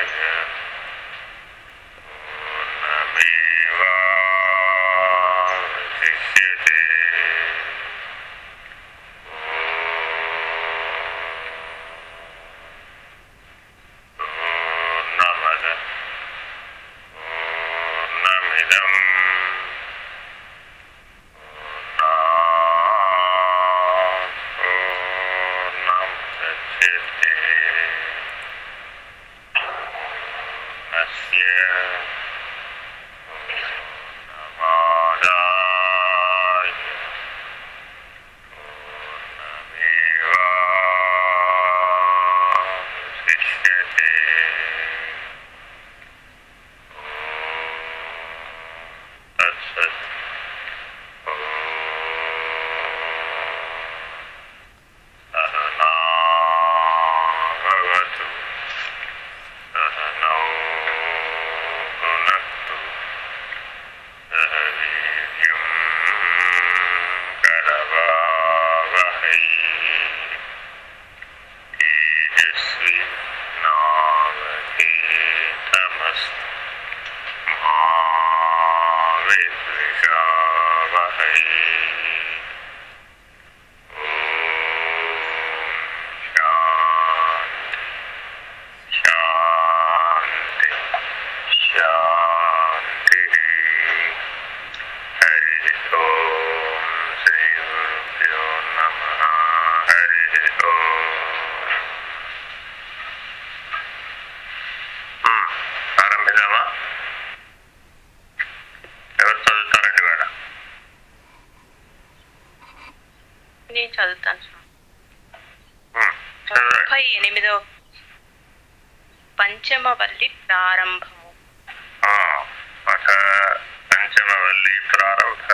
my hand. నేను చదువుతాను ముప్పై ఎనిమిదో పంచమవల్లి ప్రారంభము. పంచమవల్లి ప్రారంభ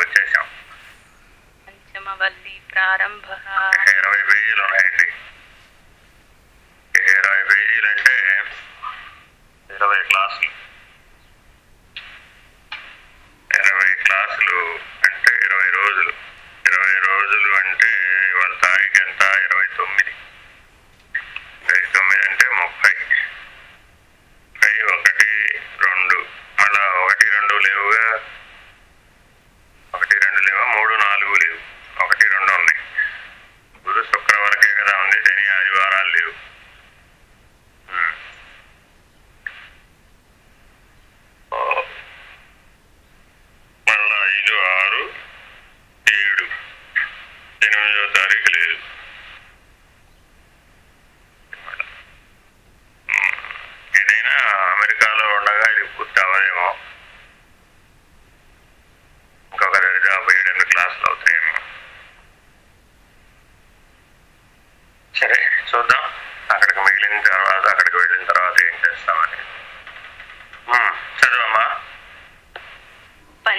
వచ్చేసాం. పంచమవల్లి ప్రారంభ ఇరవై ఉన్నాయండి. ఇరవై అంటే ఇరవై క్లాసులు. క్లాసులు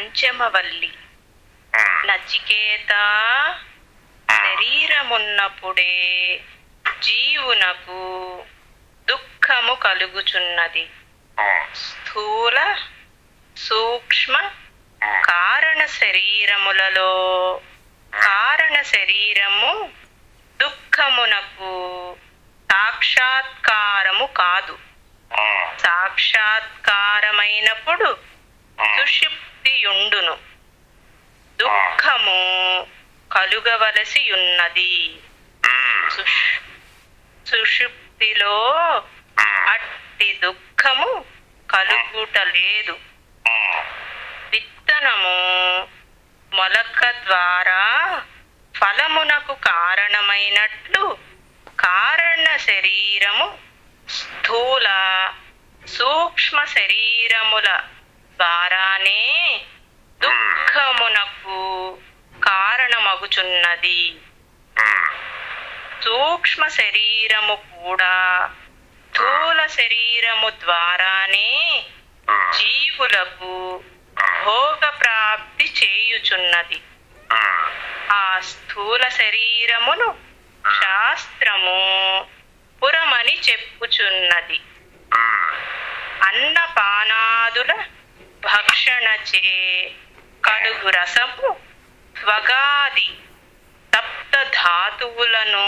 పంచమవల్లి. నచికేత శరీరమున్నప్పుడే జీవునకు దుఃఖము కలుగుచున్నది. స్థూల సూక్ష్మ కారణ శరీరములలో కారణ శరీరము దుఃఖమునకు సాక్షాత్కారము కాదు. సాక్షాత్కారమైనప్పుడు ఉమ్, సుషుప్తియుండును దుఃఖము కలుగవలసి ఉన్నది సుషుప్తిలో అట్టి దుఃఖము కలుగుట లేదు విత్తనము మొలక ద్వారా ఫలమునకు కారణమైనట్లు కారణ శరీరము స్థూల సూక్ష్మ శరీరముల ద్వారానే దుఃఖమునకు కారణమగుచున్నది. సూక్ష్మ శరీరము కూడా స్థూల శరీరము ద్వారానే జీవులకు భోగ ప్రాప్తి చేయుచున్నది. ఆ స్థూల శరీరమును శాస్త్రము పురమని చెప్పుచున్నది. అన్నపానాదుల భక్షణచే కలుగు రసము స్వగాది తప్త ధాతువులను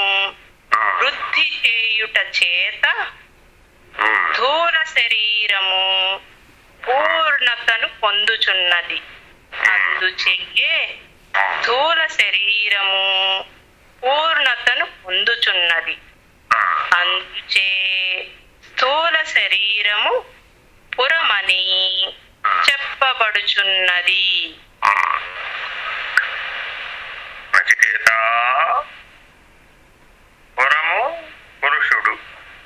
వృద్ధి చేయుట చేత స్థూల శరీరము పూర్ణతను పొందుచున్నది. అందుచేయే స్థూల శరీరము పూర్ణతను పొందుచున్నది. అందుచే స్థూల శరీరము పురమని చెప్పబడుచున్నది. నచికేత పురము పురుషుడు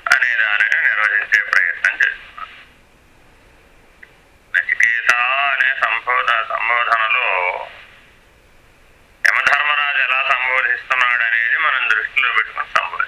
అనే దానిని నిర్వహించే ప్రయత్నం చేస్తున్నాను నచికేత అనే సంబోధ సంబోధనలో యమధర్మరాజు ఎలా సంబోధిస్తున్నాడు అనేది మనం దృష్టిలో పెట్టుకుని సంబోధి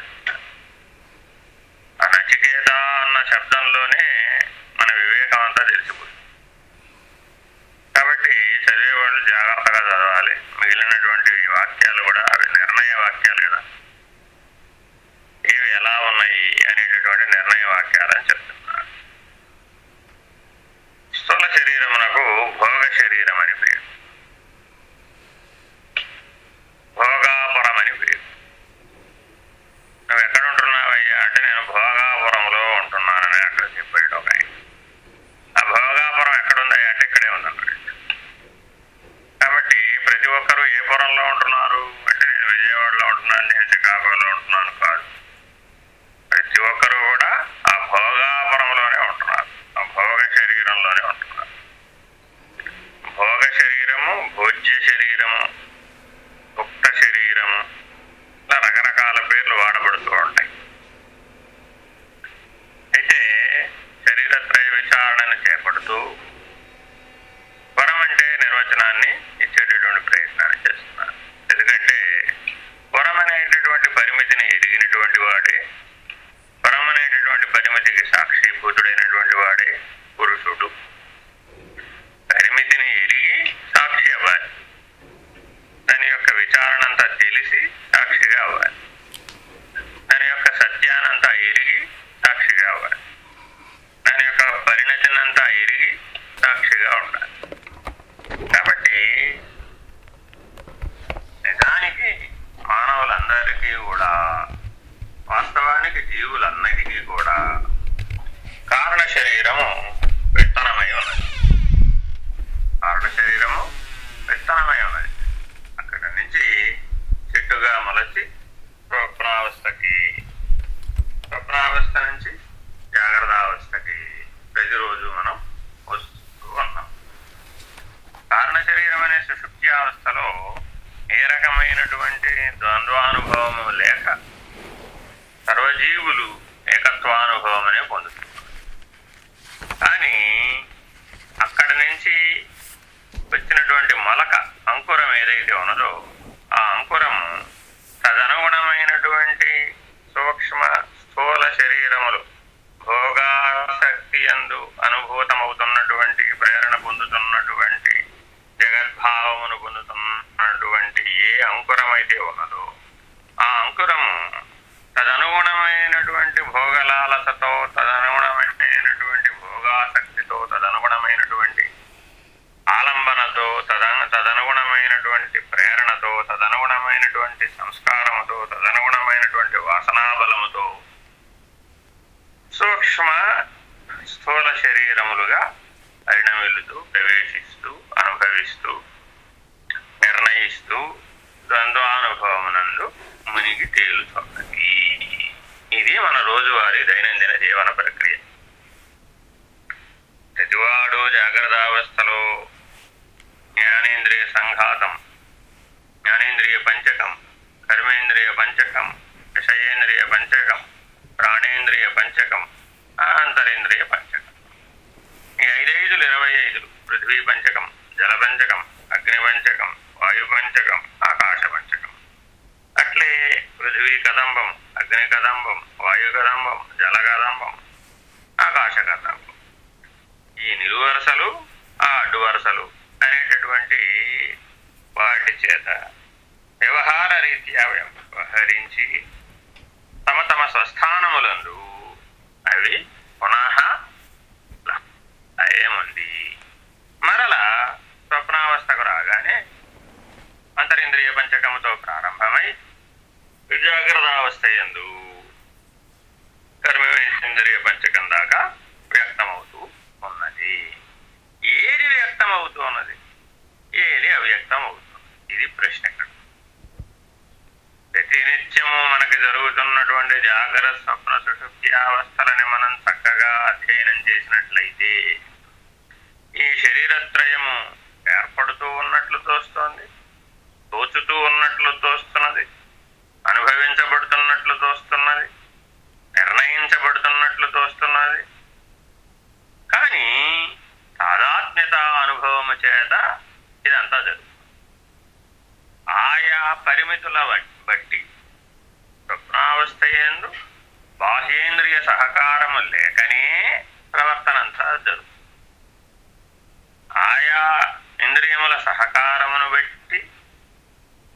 ఉన్నది కారణ శరీరము విత్తనమై ఉన్నది. అక్కడ నుంచి చెట్టుగా మొలచి స్వప్నావస్థకి స్వప్నావస్థ నుంచి జాగ్రత్త అవస్థకి ప్రతిరోజు మనం వస్తూ ఉన్నాం. కారణ శరీరం అనే సుషుప్తి అవస్థలో ఏ రకమైనటువంటి ద్వంద్వానుభవము లేక సర్వజీవులు ఏకత్వానుభవమనే పొందుతున్నారు కానీ అక్కడి నుంచి వచ్చినటువంటి మొలక అంకురం ఏదైతే ఉన్నదో ఆ అంకురం తదనుగుణమైనటువంటి సూక్ష్మ స్థూల శరీరములు భోగాసక్తి అందు అనుభూతమవుతున్నటువంటి ప్రేరణ పొందుతున్నటువంటి జగద్భావమును పొందుతున్నటువంటి ఏ అంకురం అయితే ఉన్నదో ఆ అంకురము తదనుగుణమైనటువంటి భోగలాలసతో తదనుగుణమైనటువంటి భోగాసక్తితో తదనుగుణమైనటువంటి ఆలంబనతో తద తదనుగుణమైనటువంటి ప్రేరణతో తదనుగుణమైనటువంటి సంస్కారముతో తదనుగుణమైనటువంటి వాసనాబలముతో సూక్ష్మ స్థూల శరీరములుగా పరిణమిల్లుతూ ప్రవేశిస్తూ అనుభవిస్తూ నిర్ణయిస్తూ ద్వంద్వానుభవమునందు మునిగి తేలుతున్నది ఇది మన రోజువారీ దైనందిన జీవన ప్రక్రియ. ప్రతివాడు జాగ్రత్తావస్థలో జ్ఞానేంద్రియ సంఘాతం కర్మేంద్రియ పంచకం విషయేంద్రియ పంచకం ప్రాణేంద్రియ పంచకం అంతరేంద్రియ పంచకం ఈ ఐదైదులు ఇరవై ఐదులు పృథ్వీ పంచకం జల పంచకం అగ్ని పంచకం వాయు పంచకం ఆకాశ పంచకం. అట్లే పృథ్వీ కదంబం అగ్ని కదంబం వాయు కదంబం జల కదంబం ఆకాశ కదంబం. ఈ నిలువరసలు ఆ అడ్డు వరుసలు అనేటటువంటి వాటి చేత వ్యవహార రీత్యా వ్యవహరించి తమ తమ స్వస్థానములందు అవి పునః ఏముంది మరలా స్వప్నావస్థకు రాగానే అంతరింద్రియ పంచకముతో ప్రారంభమై జాగ్రత్తావస్థ ఎందు కర్మేంద్రియ పంచకం దాకా వ్యక్తమవుతూ ఉన్నది ఏది వ్యక్తమవుతూ ఉన్నది ఏది అవ్యక్తం అవుతుంది ఇది ప్రశ్న ఇక్కడ నిత్యము మనకు జరుగుతున్నటువంటి జాగ్రత్త స్వప్న సుషుప్తి అవస్థలని మనం చక్కగా అధ్యయనం చేసినట్లయితే ఈ శరీరత్రయము ఏర్పడుతూ ఉన్నట్లు తోస్తోంది తోచుతూ ఉన్నట్లు తోస్తున్నది అనుభవించబడుతున్నట్లు తోస్తున్నది నిర్ణయించబడుతున్నట్లు తోస్తున్నది. కానీ తాదాత్మ్యత అనుభవము చేత ఇదంతా జరుగుతుంది. ఆయా పరిమితుల బట్టి స్వప్నావస్థ ఎందు బాహ్యేంద్రియ సహకారము లేకనే ప్రవర్తనంతా జరుగుతుంది ఆయా ఇంద్రియముల సహకారమును బట్టి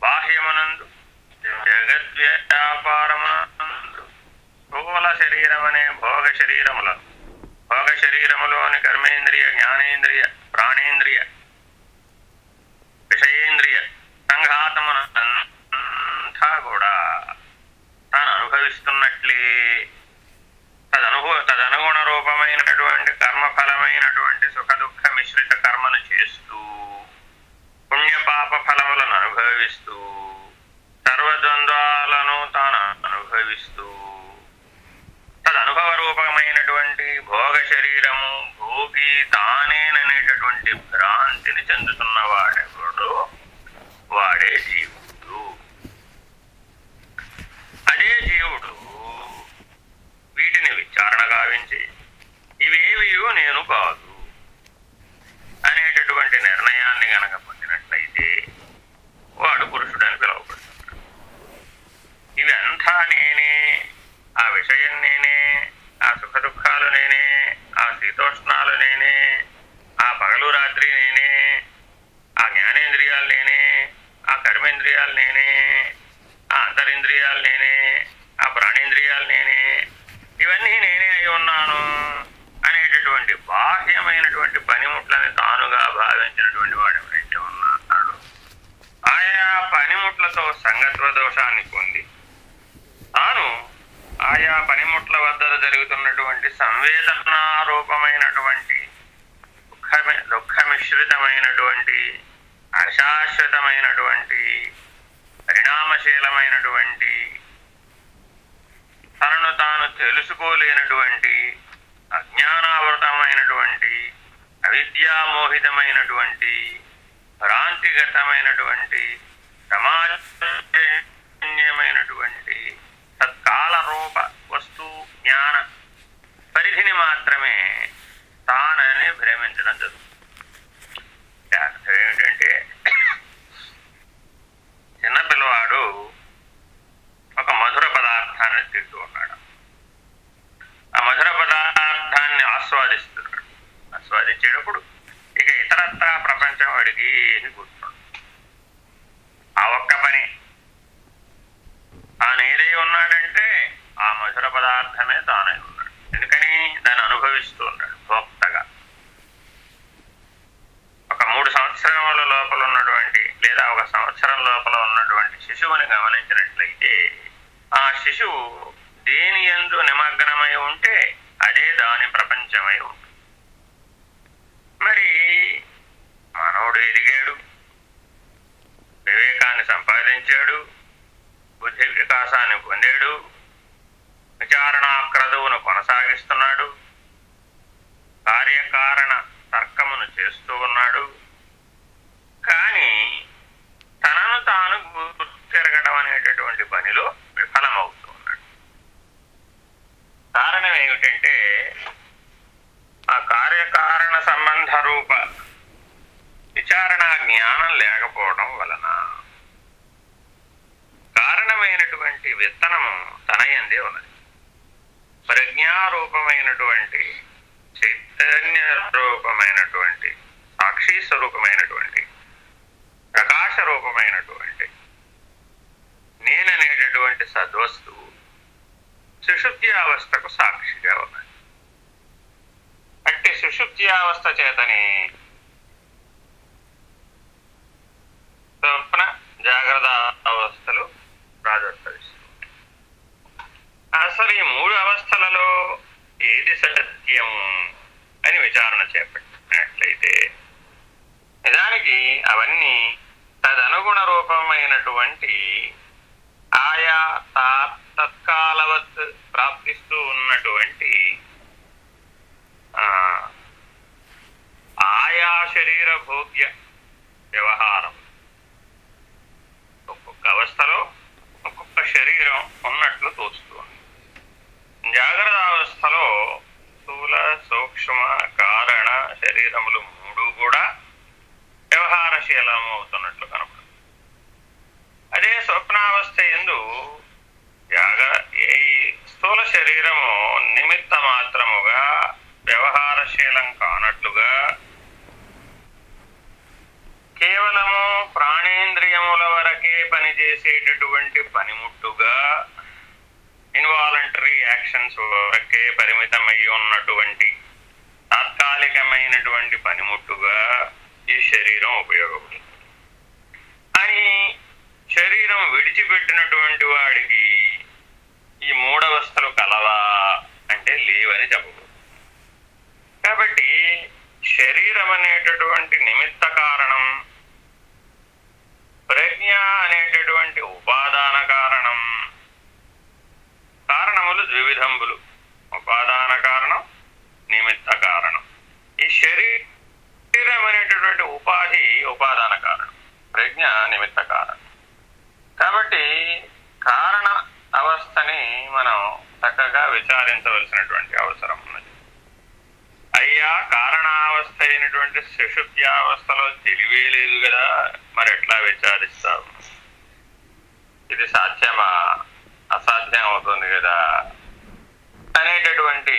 బాహ్యమునందు జగద్వ్యాపారమునందు స్థూల శరీరం అనే భోగ శరీరములను భోగ శరీరములోని కర్మేంద్రియ జ్ఞానేంద్రియ ప్రాణేంద్రియ విషయేంద్రియ సంఘాతమునంతా కూడా తాను అనుభవిస్తున్నట్లే తదనుభవ తదనుగుణ రూపమైనటువంటి కర్మఫలమైనటువంటి సుఖ దుఃఖ మిశ్రిత కర్మను చేస్తూ పుణ్యపాప ఫలములను అనుభవిస్తూ సర్వద్వంద్వాలను తాను అనుభవిస్తూ తదనుభవ రూపమైనటువంటి భోగ శరీరము భోగి తానేననేటటువంటి భ్రాంతి ఆయా పనిముట్ల వద్ద జరుగుతున్నటువంటి సంవేదనారూపమైనటువంటి దుఃఖమి దుఃఖమిశ్రితమైనటువంటి అశాశ్వతమైనటువంటి పరిణామశీలమైనటువంటి తనను తాను తెలుసుకోలేనటువంటి అజ్ఞానావృతమైనటువంటి అవిద్యామోహితమైనటువంటి భ్రాంతిగతమైనటువంటి సమాజమైనటువంటి సత్కాల రూప వస్తు జ్ఞాన పరిధిని మాత్రమే తానని భ్రమించడం జరుగుతుంది అర్థం ఏమిటంటే చిన్న పిల్లవాడు ఒక మధుర పదార్థాన్ని తింటూ ఉన్నాడు ఆ మధుర పదార్థాన్ని ఆస్వాదిస్తున్నాడు ఆస్వాదించేటప్పుడు ఇక ఇతరత్ర ప్రపంచం వాడికి ఏమి ఆ ఒక్క పని. తాను ఏదై ఉన్నాడంటే ఆ మధుర పదార్థమే తానై ఉన్నాడు. ఎందుకని? దాన్ని అనుభవిస్తూ ఉన్నాడు భోక్తగా. ఒక మూడు సంవత్సరముల లోపల ఉన్నటువంటి లేదా ఒక సంవత్సరం లోపల ఉన్నటువంటి శిశువుని గమనించినట్లయితే ఆ శిశువు దేని ఎందు నిమగ్నమై ఉంటే అదే దాని ప్రపంచమై ఉంటుంది. మరి మానవుడు ఎదిగాడు. వివేకాన్ని సంపాదించాడు. బుద్ధి వికాసాన్ని పొందాడు. విచారణా క్రదువును కొనసాగిస్తున్నాడు. కార్యకారణ తర్కమును చేస్తూ ఉన్నాడు. కానీ తనను తాను గుర్తిరగడం అనేటటువంటి పనిలో విఫలమవుతూ ఉన్నాడు కారణం ఏమిటంటే ఆ కార్యకారణ సంబంధ రూప విచారణ జ్ఞానం లేకపోవడం వలన కారణమైనటువంటి విత్తనము తనయందే ఉన్నది. ప్రజ్ఞారూపమైనటువంటి చైతన్య రూపమైనటువంటి సాక్షి స్వరూపమైనటువంటి ప్రకాశ రూపమైనటువంటి నేననేటటువంటి సద్వస్తువు సుషుప్తి అవస్థకు సాక్షిగా ఉన్నది అట్టి సుషుప్తి అవస్థ చేతని స్వప్న జాగ్రత్త అవస్థలు ప్రాదుర్భవిస్తాయి అసలు ఈ మూడు అవస్థలలో ఏది సత్యం అని విచారణ చేపట్టినట్లయితే నిజానికి అవన్నీ తదనుగుణ రూపమైనటువంటి ఆయా తాత్ తత్కాలవత్ ప్రాప్తిస్తూ ఉన్నటువంటి ఆయా శరీర భోగ్య వ్యవహారం. ఒక్కొక్క అవస్థలో ఒక్కొక్క శరీరం ఉన్నట్లు తోస్తుంది జాగ్రత్త అవస్థలో స్థూల సూక్ష్మ కారణ శరీరములు మూడు కూడా వ్యవహారశీలం అవుతున్నట్లు కనపడుతుంది. అదే స్వప్నావస్థ ఎందు జాగ ఈ స్థూల శరీరము నిమిత్త మాత్రముగా వ్యవహారశీలం కానట్లుగా కేవలము ప్రాణేంద్రియముల వరకే పనిచేసేటటువంటి పనిముట్టుగా ఇన్వాలంటరీ యాక్షన్స్ వరకే పరిమితమై ఉన్నటువంటి తాత్కాలికమైనటువంటి పనిముట్టుగా ఈ శరీరం ఉపయోగపడుతుంది. అని శరీరం విడిచిపెట్టినటువంటి వాడికి ఈ మూడవస్థలు కలవా అంటే లేవని చెప్పకూడదు. కాబట్టి శరీరం అనేటటువంటి నిమిత్త కారణం ప్రజ్ఞ అనేటటువంటి ఉపాదాన కారణం కారణములు ద్వివిధంబులు. ఉపాదాన కారణం నిమిత్త కారణం. ఈ శరీరం అనేటటువంటి ఉపాధి ఉపాదాన కారణం ప్రజ్ఞ నిమిత్త కారణం. కాబట్టి కారణ వ్యవస్థని మనం చక్కగా విచారించవలసినటువంటి అవసరం ఉన్నది. అయ్యా కారణావస్థ అయినటువంటి సుషుప్త్యావస్థలో తెలివే లేదు కదా మరి ఎట్లా విచారిస్తావు? ఇది సాధ్యమా? అసాధ్యం అవుతుంది కదా? అనేటటువంటి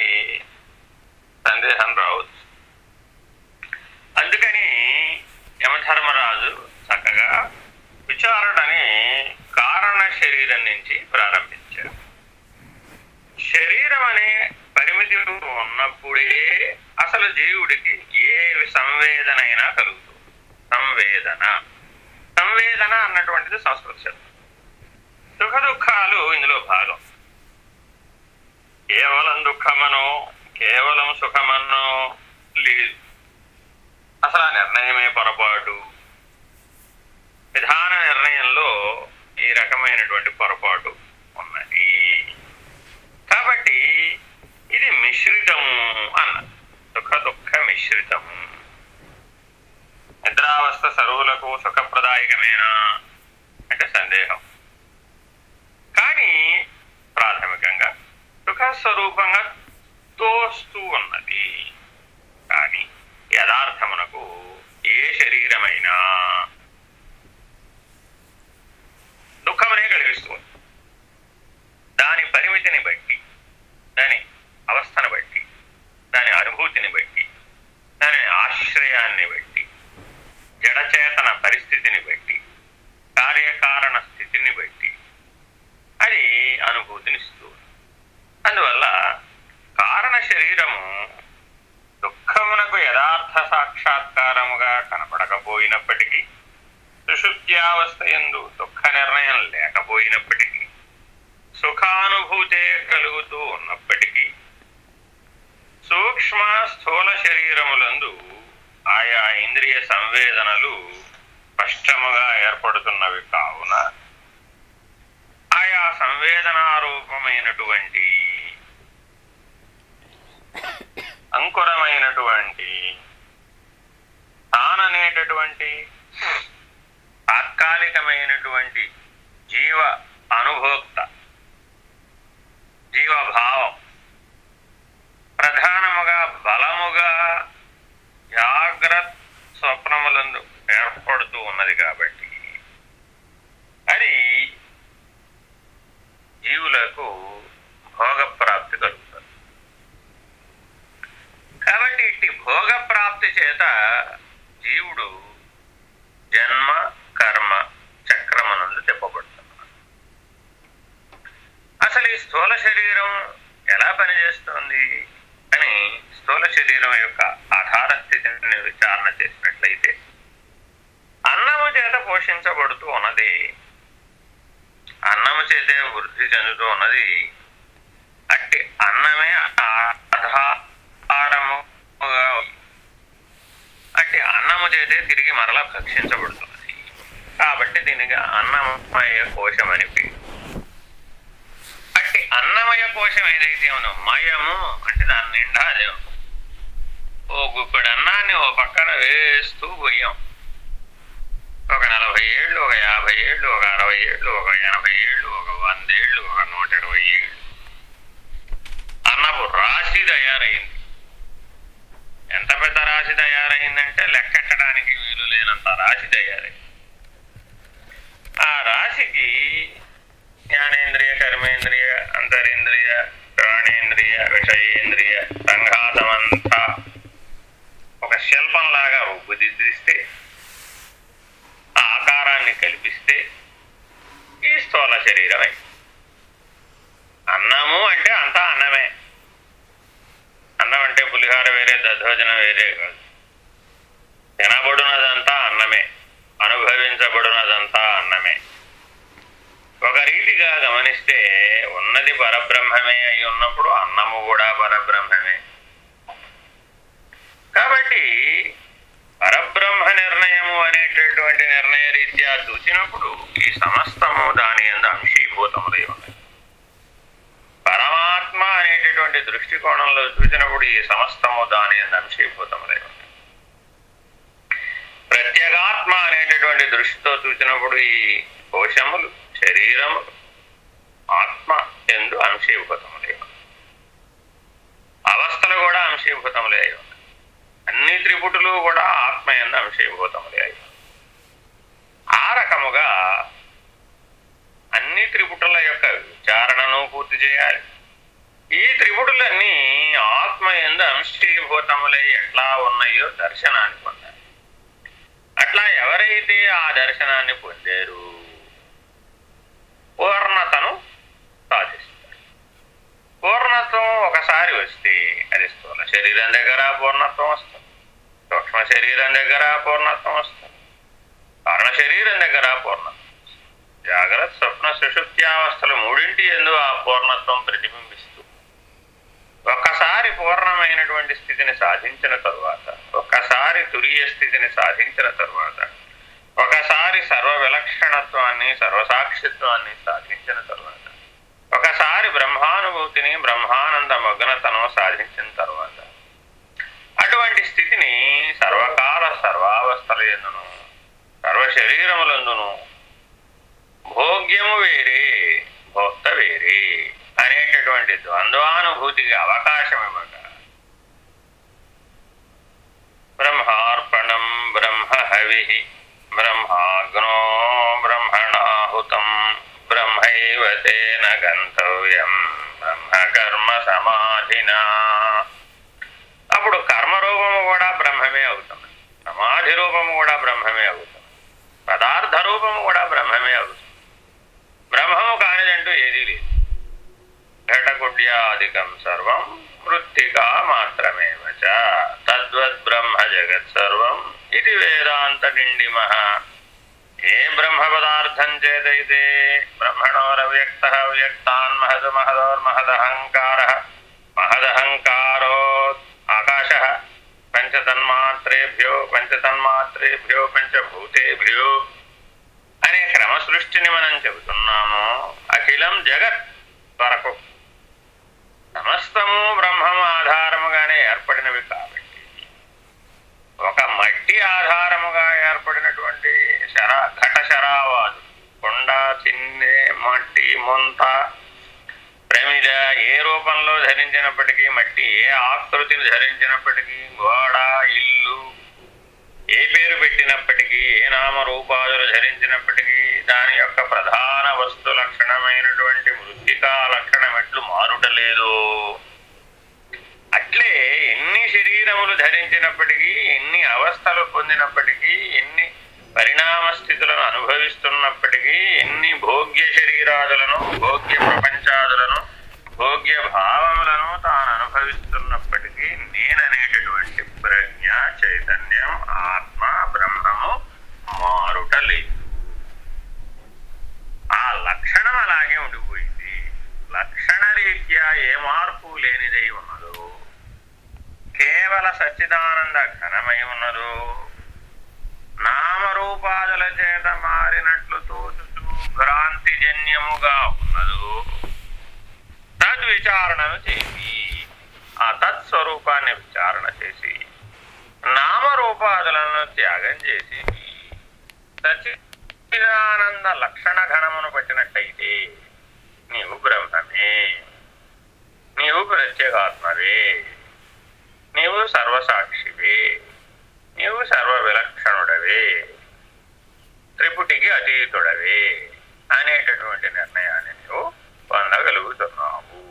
సంవేదనారూపమైనటువంటి అంకురమైనటువంటి తాననేటటువంటి తాత్కాలికమైనటువంటి జీవ అనుభోక్త జీవభావం ప్రధానముగా బలముగా జాగ్రత్త స్వప్నములందు ఏర్పడుతూ ఉన్నది కాబట్టి. అది జీవులకు భోగప్రాప్తి కలుగుతుంది. కాబట్టి ఇట్టి భోగప్రాప్తి చేత జీవుడు జన్మ కర్మ చక్రమునందు తిప్పబడుతున్నాడు. అసలు ఈ స్థూల శరీరం ఎలా పనిచేస్తుంది అని స్థూల శరీరం యొక్క ఆధార స్థితిని విచారణ చేసినట్లయితే అన్నము చేత పోషించబడుతూ ఉన్నది అన్నము చేతే వృద్ధి చెందుతూ ఉన్నది. అట్టి అన్నమే ఆధారముగా అట్టి అన్నము చేతే తిరిగి మరలా భక్షించబడుతున్నది. కాబట్టి దీనికి అన్నమయ కోశం అని పేరు. అట్టి అన్నమయ కోశం ఏదైతే ఉందో మయము అంటే దాని నిండా అదే ఓ గుప్పెడు అన్నాన్ని ఓ పక్కన వేస్తూ పోయాం. ఒక నలభై ఏళ్ళు ఒక యాభై ఏళ్ళు ఒక అరవై ఏళ్ళు ఒక ఎనభై ఏళ్ళు ఒక వందేళ్ళు ఒక నూట ఇరవై ఏళ్ళు. అన్నపు రాశి తయారైంది. ఎంత పెద్ద రాశి తయారైందంటే లెక్కెట్టడానికి వీలు లేనంత రాశి తయారైంది. ఆ రాశికి జ్ఞానేంద్రియ కర్మేంద్రియ అంతరింద్రియ ప్రాణేంద్రియ విషయేంద్రియ సంఘాతమంతా ఒక శిల్పంలాగా రూపుదిద్దిస్తే ఆకారాన్ని కల్పిస్తే ఈ స్థూల శరీరమే. అన్నము అంటే అంతా అన్నమే. అన్నం అంటే పులిహార వేరే దద్దోజనం వేరే కాదు. తినబడినదంతా అన్నమే. అనుభవించబడునదంతా అన్నమే. ఒక రీతిగా గమనిస్తే ఉన్నది పరబ్రహ్మమే అయి ఉన్నప్పుడు అన్నము కూడా పరబ్రహ్మమే. కాబట్టి పరబ్రహ్మ నిర్ణయము అనేటటువంటి నిర్ణయ రీత్యా చూసినప్పుడు ఈ సమస్తము దాని ఎందు అంశీభూతములై ఉన్నాయి పరమాత్మ అనేటటువంటి దృష్టికోణంలో చూసినప్పుడు ఈ సమస్తము దాని ఎందు అంశీభూతములై ఉన్నాయి ప్రత్యేగాత్మ అనేటటువంటి దృష్టితో చూసినప్పుడు ఈ కోశములు శరీరములు ఆత్మ ఎందు అంశీభూతములై ఉన్నాయి అవస్థలు కూడా అంశీభూతములై ఉన్నాయి అన్ని త్రిపుటులు కూడా ఆత్మయన్న ఎందు అంశీభూతములే ఆ రకముగా అన్ని త్రిపుటుల యొక్క విచారణను పూర్తి చేయాలి. ఈ త్రిపుటులన్నీ ఆత్మ ఎందు అంశీభూతములై ఎట్లా ఉన్నాయో దర్శనాన్ని పొందాలి. అట్లా ఎవరైతే ఆ దర్శనాన్ని పొందారు? పూర్ణతను సాధిస్తారు. పూర్ణత్వం ఒకసారి వస్తే అది స్థూల శరీరం దగ్గర పూర్ణత్వం వస్తుంది సూక్ష్మ శరీరం దగ్గర పూర్ణత్వం వస్తుంది కారణ శరీరం దగ్గర పూర్ణత్వం వస్తుంది. జాగ్రత్త స్వప్న సుషుప్త్యావస్థలు మూడింటి ఎందు ఆ పూర్ణత్వం ప్రతిబింబిస్తూ ఒక్కసారి పూర్ణమైనటువంటి స్థితిని సాధించిన తరువాత ఒక్కసారి తురియ స్థితిని సాధించిన తరువాత ఒకసారి సర్వ విలక్షణత్వాన్ని సర్వసాక్షిత్వాన్ని సాధించిన తరువాత ఒకసారి బ్రహ్మానుభూతిని బ్రహ్మానంద మగ్నతను సాధించిన తరువాత అటువంటి స్థితిని సర్వకాల సర్వావస్థల ఎందును సర్వ శరీరములందును భోగ్యము వేరే భోక్త వేరే అనేటటువంటి ద్వంద్వానుభూతికి అవకాశం ఇవ్వక బ్రహ్మార్పణం బ్రహ్మ హవి బ్రహ్మాగ్నో బ్రహ్మణాహుతం బ్రహ్మైవ తేన గంతవ్యం బ్రహ్మకర్మ సమాధినా అప్పుడు కర్మరూపము కూడా బ్రహ్మమే అవుతుంది సమాధి రూపము కూడా బ్రహ్మమే అవుతుంది పదార్థ రూపము కూడా బ్రహ్మమే అవుతుంది బ్రహ్మము కానిదంటూ ఏదీ లేదు ఘటకుడ్యాదికం సర్వం మృత్తికా మాత్రమేవ చ తద్వద్ బ్రహ్మ జగత్ సర్వం ఇది వేదాంత నిండిమః ఏ బ్రహ్మ పదార్థం చేదైతే బ్రహ్మణోరవ్యక్త వ్యక్తాన్ మహదు మహదోర్మహదహంకార మహదహంకారో. ఆకాశ. పంచతన్మాత్రేభ్యో పంచతన్మాత్రేభ్యో పంచభూతేభ్యో. అనే క్రమ సృష్టిని మనం చెబుతున్నాము. అఖిలం జగత్ వరకు సమస్తము బ్రహ్మం ఆధారముగానే ఏర్పడినవి కాబట్టి ఒక మట్టి ఆధారముగా ఏర్పడినటువంటి శర ఘట శరావాదు. కొండ చిన్నె మట్టి మొంత. ప్రమిద ఏ రూపంలో ధరించినప్పటికీ మట్టి ఏ ఆకృతిని ధరించినప్పటికీ గోడ ఇల్లు. ఏ పేరు పెట్టినప్పటికీ ఏ నామ రూపాదులు ధరించినప్పటికీ దాని యొక్క ప్రధాన వస్తు లక్షణమైనటువంటి మృతికా లక్షణం ఎట్లు మారుటలేదు అట్లే ఎన్ని శరీరములు ధరించినప్పటికీ ఎన్ని అవస్థలు పొందినప్పటికీ ఎన్ని పరిణామ స్థితులను అనుభవిస్తున్నప్పటికీ ఎన్ని భోగ్య శరీరాదులను భోగ్య ప్రపంచాదులను భోగ్య భావములను తాను అనుభవిస్తున్నప్పటికీ నేననేటటువంటి ప్రజ్ఞ చైతన్యం ఆత్మ బ్రహ్మము మారుట లేదు. ఆ లక్షణం అలాగే ఉండిపోయింది. లక్షణ రీత్యా ఏ మార్పు లేనిదై ఉన్నదో కేవల సచ్చిదానంద ఘనమై ఉన్నదో రూపాదుల చేత మారినట్లు తోచుతూ భ్రాంతిజన్యముగా ఉన్నదో తద్విచారణను చేసి ఆ తత్స్వరూపాన్ని విచారణ చేసి నామరూపాదులను త్యాగం చేసి సచిదానంద లక్షణ ఘనమును పట్టినట్టయితే నీవు బ్రహ్మమే. నీవు ప్రత్యేగాత్మవే. నీవు సర్వసాక్షివే. నీవు సర్వ విలక్షణుడవే త్రిపుటికి అతీతుడవే అనేటటువంటి నిర్ణయాన్ని నీవు పొందగలుగుతున్నావు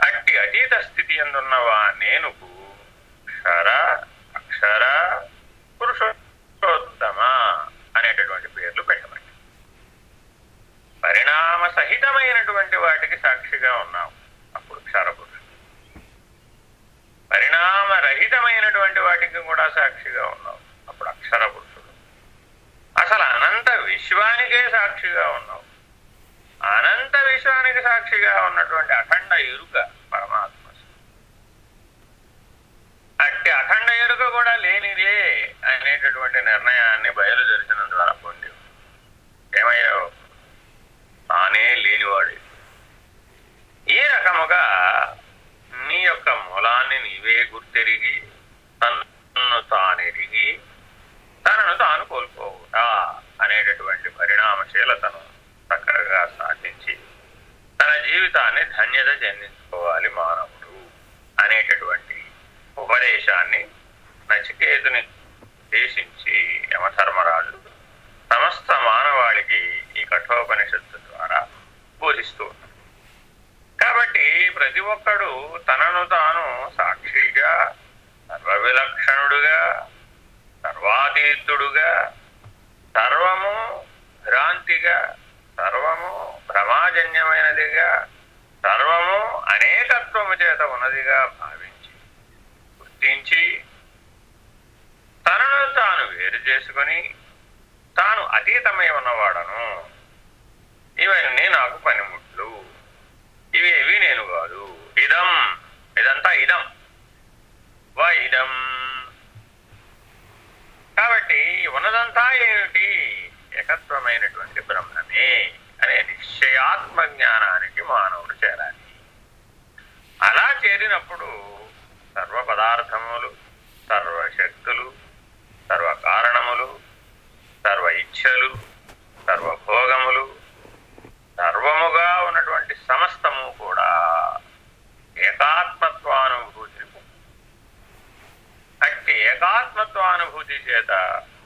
అట్టి అతీత స్థితి ఎందున్నవా? నేనుకు క్షర అక్షర పురుషోత్తమ అనేటటువంటి పేర్లు పెట్టబడి పరిణామ సహితమైనటువంటి వాటికి సాక్షిగా ఉన్నావు. అప్పుడు క్షరపురుషుడు పరిణామ రహితమైనటువంటి వాటికి కూడా సాక్షిగా ఉన్నావు. అప్పుడు అక్షరపురుషుడు అసలు అనంత విశ్వానికే సాక్షిగా ఉన్నావు. అనంత విశ్వానికి సాక్షిగా ఉన్నటువంటి అఖండ ఎరుక పరమాత్మ. అట్టి అఖండ ఎరుక కూడా లేనిదే అనేటటువంటి నిర్ణయాన్ని బయలుదరిచడం ద్వారా పొందేవు. ఏమయ్యావు? తానే లేనివాడు. ఈ రకముగా నీ యొక్క మూలాన్ని నీవే గుర్తెరిగి తన్ను తానెరిగి తనను తాను కోల్పోవుట అనేటటువంటి పరిణామశీలతను చక్కగా సాధించి తన జీవితాన్ని ధన్యత చెందించుకోవాలి మానవుడు అనేటటువంటి ఉపదేశాన్ని నచికేతుని దేశించి యమధర్మరాజు సమస్త మానవాళికి ఈ కఠోపనిషత్తు ద్వారా బోధిస్తూ ఉన్నాడు. కాబట్టి ప్రతి ఒక్కడు తనను తాను సాక్షిగా సర్వవిలక్షణుడుగా సర్వాతీతుడుగా సర్వము భ్రాంతిగా సర్వము భ్రమాజన్యమైనదిగా పూర్వము చేత ఉన్నదిగా భావించి గుర్తించి తనను తాను వేరు చేసుకొని తాను అతీతమై ఉన్నవాడను. ఇవన్నీ నాకు పనిముట్లు. ఇవేవి నేను కాదు. ఇదం ఇదంతా ఇదం. వైదం ఇదం కాబట్టి ఉన్నదంతా ఏమిటి? ఏకత్వమైనటువంటి బ్రహ్మమే అనే నిశ్చయాత్మ జ్ఞానానికి మానవ చేరినప్పుడు సర్వ పదార్థములు సర్వశక్తులు సర్వ కారణములు సర్వ ఇచ్ఛలు సర్వభోగములు సర్వముగా ఉన్నటువంటి సమస్తము కూడా ఏకాత్మత్వానుభూతిని అట్టి ఏకాత్మత్వానుభూతి చేత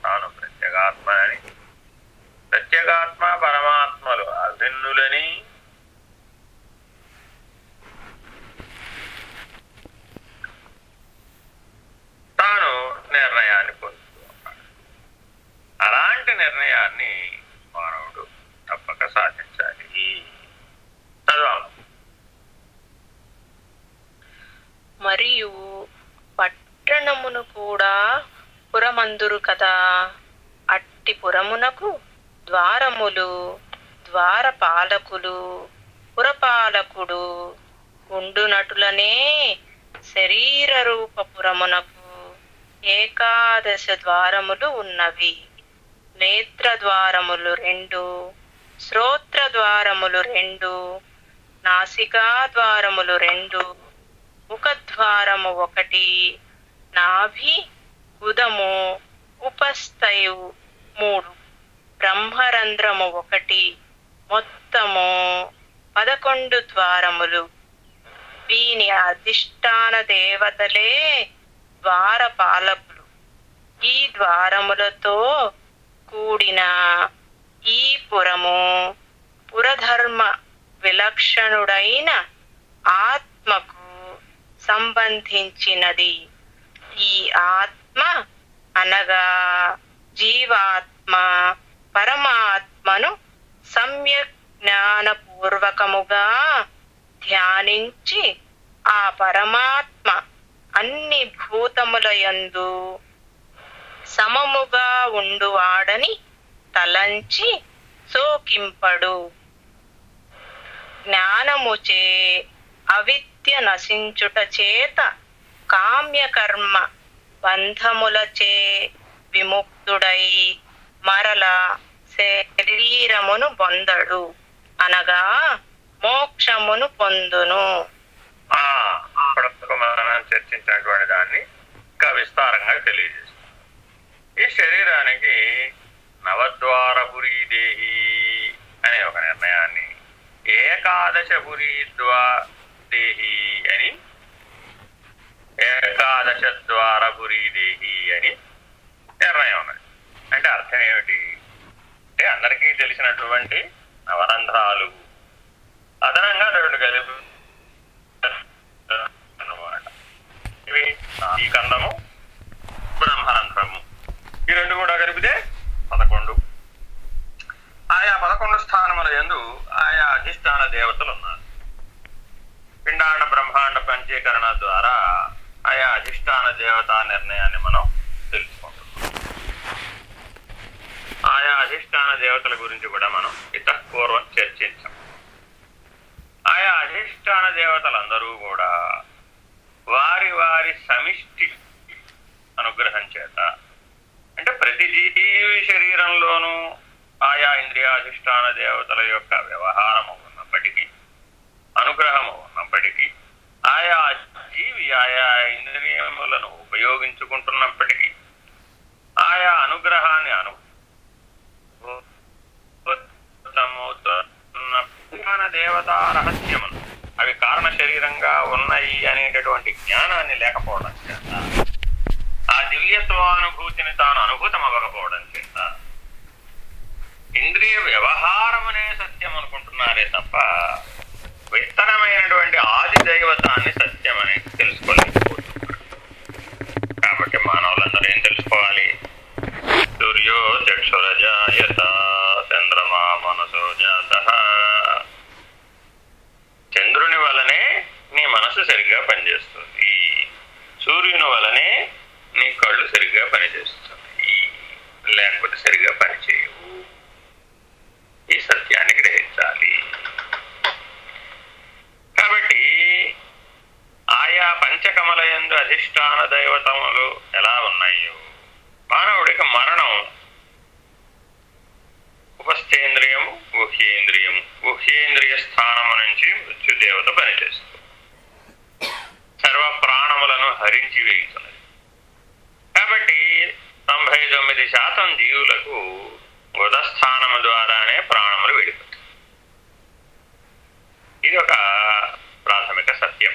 తాను ప్రత్యేగాత్మని ప్రత్యేగాత్మ పరమాత్మలు అభిన్నులని నిర్ణయాన్ని మానవుడు తప్పక సాధించాలి. చదవాలి. మరియు పట్టణమును కూడా పురమందురు కదా. అట్టి పురమునకు ద్వారములు ద్వారపాలకులు పురపాలకుడు ఉండునటులనే శరీర రూపపురమునకు ఏకాదశ ద్వారములు ఉన్నవి. నేత్ర ద్వారములు రెండు శ్రోత్ర ద్వారములు రెండు నాసికా ద్వారములు రెండు ముఖద్వారము ఒకటి నాభి ఉదము ఉపస్థయు మూడు బ్రహ్మరంధ్రము ఒకటి మొత్తము పదకొండు ద్వారములు. వీని అధిష్టాన దేవతలే ద్వారపాలకులు. ఈ ద్వారములతో కూడిన ఈ పురము పురధర్మ విలక్షణుడైన ఆత్మకు సంబంధించినది. ఈ ఆత్మ అనగా జీవాత్మ పరమాత్మను సమ్యక్ జ్ఞానపూర్వకముగా ధ్యానించి ఆ పరమాత్మ అన్ని భూతముల యందు సమముగా ఉండువాడని తలంచి సోకింపడు. జ్ఞానముచే అవిద్య నశించుట చేత కామ్యకర్మ బంధములచే విముక్తుడై మరల శరీరమును పొందడు. అనగా మోక్షమును పొందును. ఆ, మనం చర్చించినటువంటి దాన్ని ఇంకా విస్తారంగా తెలియజేస్తుంది ఈ శరీరానికి నవద్వారపురి దేహి అనే ఒక నిర్ణయాన్ని ఏకాదశపురీ ద్వా దేహి అని ఏకాదశ ద్వారపురీ దేహి అని నిర్ణయం ఉన్నది. అంటే అర్థం ఏమిటి? అంటే అందరికీ తెలిసినటువంటి నవరంధ్రాలు. అదనంగా రెండు కలిపి అన్నమాట. ఇవి ఈ కందము బ్రహ్మరంధ్రము ఈ రెండు కూడా కలిపితే పదకొండు. ఆయా పదకొండు స్థానముల యందు ఆయా అధిష్టాన దేవతలు ఉన్నారు పిండాండ బ్రహ్మాండ పంచీకరణ ద్వారా ఆయా అధిష్టాన దేవతా నిర్ణయాన్ని మనం తెలుసుకుంటున్నాం. ఆయా అధిష్టాన దేవతల గురించి కూడా మనం ఇతపూర్వం చర్చించాం. ఆయా అధిష్టాన దేవతలందరూ కూడా వారి వారి సమిష్టి అనుగ్రహం చేత అంటే ప్రతి జీవి శరీరంలోనూ ఆయా ఇంద్రియాధిష్టాన దేవతల యొక్క వ్యవహారము ఉన్నప్పటికీ అనుగ్రహము ఉన్నప్పటికీ ఆయా జీవి ఆయా ఇంద్రియములను ఉపయోగించుకుంటున్నప్పటికీ ఆయా అనుగ్రహాన్ని అను దేవతా రహస్యములు. అవి కారణ శరీరంగా ఉన్నాయి అనేటటువంటి జ్ఞానాన్ని లేకపోవడం చేత ఆ దివ్యత్వానుభూతిని తాను అనుభూతం అవ్వకపోవడం చేత. ఇంద్రియ వ్యవహారమనే సత్యం అనుకుంటున్నారే తప్ప విత్తనమైనటువంటి ఆది దైవతాన్ని సత్యం అనేది తెలుసుకోలేకపోతున్నారు కాబట్టి మానవులందరూ ఏం తెలుసుకోవాలి? సూర్యో చక్షురజాయత చంద్రమా మనసో జాత. చంద్రుని వలనే నీ మనసు సరిగ్గా పనిచేస్తుంది. సూర్యుని వలనే నీ కళ్ళు సరిగ్గా పనిచేస్తుంది లేకపోతే సరిగ్గా పనిచేయవు. ఈ సత్యాన్ని గ్రహించాలి. కాబట్టి ఆయా పంచకమలయందు అధిష్టాన దైవతములు ఎలా ఉన్నాయో మానవుడికి మరణం ఉపస్థేంద్రియము గుహ్యేంద్రియము. గుహ్యేంద్రియ స్థానము నుంచి మృత్యుదేవత పనిచేస్తుంది. సర్వ ప్రాణములను హరించి వేయుతుంది. తొంభై తొమ్మిది శాతం జీవులకు ఉదస్థానము ద్వారానే ప్రాణములు వెళ్ళిపోతాయి ఇది ఒక ప్రాథమిక సత్యం.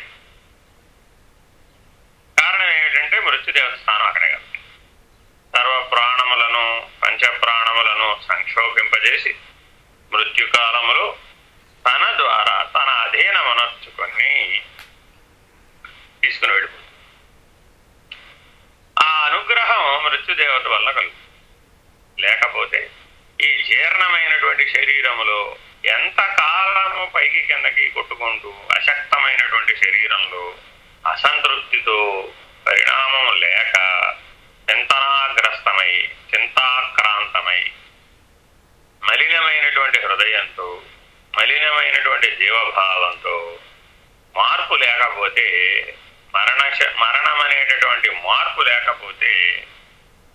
కారణం ఏమిటంటే మృత్యుదేవస్థానం అక్కడే కాదు సర్వ ప్రాణములను పంచప్రాణములను సంక్షోభింపజేసి మృత్యుకాలములు తన ద్వారా తన అధీనమనర్చుకొని తీసుకుని వెళ్ళిపోతుంది అనుగ్రహం మృత్యుదేవత వల్ల కలుగుతుంది. లేకపోతే ఈ జీర్ణమైనటువంటి శరీరములో ఎంత కాలము పైకి కిందకి కొట్టుకుంటూ అశక్తమైనటువంటి శరీరంలో అసంతృప్తితో పరిణామం లేక చింతనాగ్రస్తమై చింతాక్రాంతమై మలినమైనటువంటి హృదయంతో మలినమైనటువంటి జీవభావంతో మార్పు లేకపోతే మరణ మరణం అనేటటువంటి మార్పు లేకపోతే